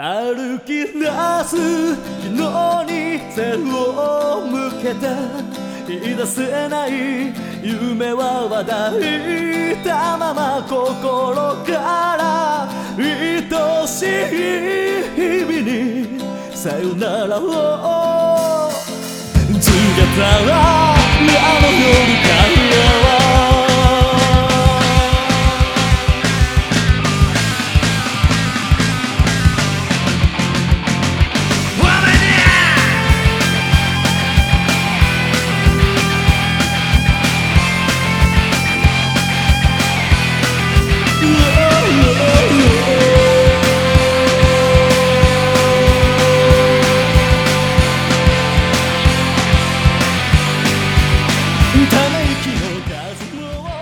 歩き出す昨日に背を向けて言い出せない夢は話題たまま心から愛しい日々にさよならを。告げたらあの夜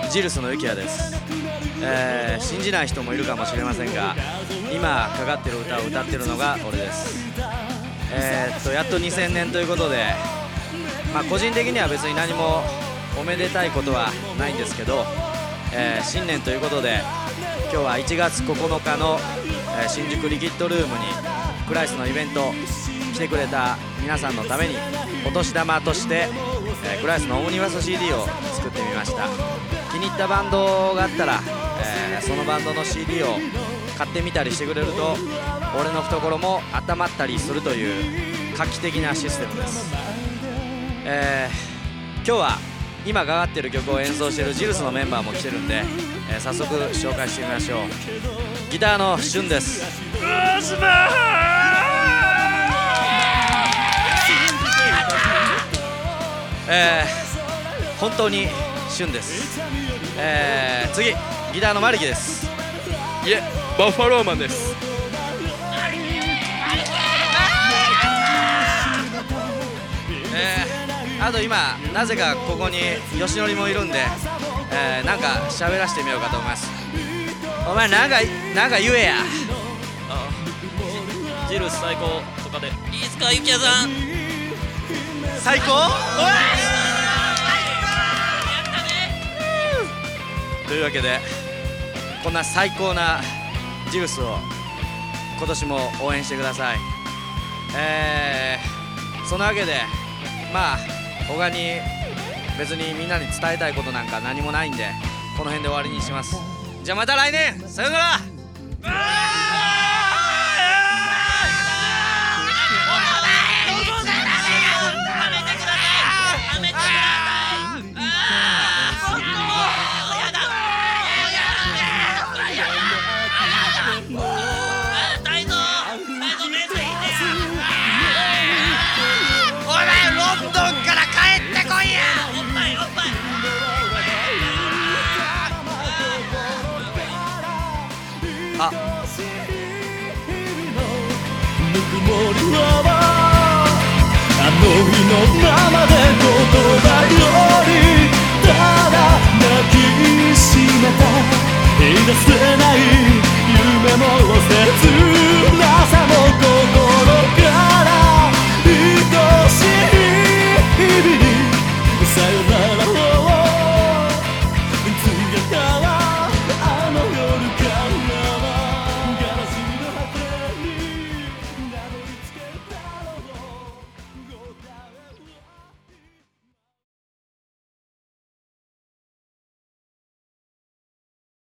ジルスのユキヤです、えー信じない人もいるかもしれませんが今かかってる歌を歌ってるのが俺です。えーっとやっと2000年ということでまあ個人的には別に何もおめでたいことはないんですけど、えー新年ということで今日は1月9日の、え新宿リキッドルームにクライスのイベント来てくれた皆さんのためにお年玉として、えークライスのオムニバス CD を作ってみました。気に入ったバンドがあったら、えーそのバンドの CD を買ってみたりしてくれると俺の懐も温まったりするという画期的なシステムです、えー今日は今かかってる曲を演奏してるジルスのメンバーも来てるんで、えー早速紹介してみましょう。ギターのシュンです。えー本当に旬です、えー次ギターのマリキです。いえバッファローマンです。えーあと今なぜかここに吉典もいるんで、えーなんか喋らせてみようかと思います。お前なんかなんか言えや。あジジルス最高とかで。いいですか、ゆきやさん。最高？というわけでこんな最高なジュースを今年も応援してください。えー、そのわけでまあ他に別にみんなに伝えたいことなんか何もないんでこの辺で終わりにします。じゃあまた来年！さよなら！あ。ぬくもりはあの日の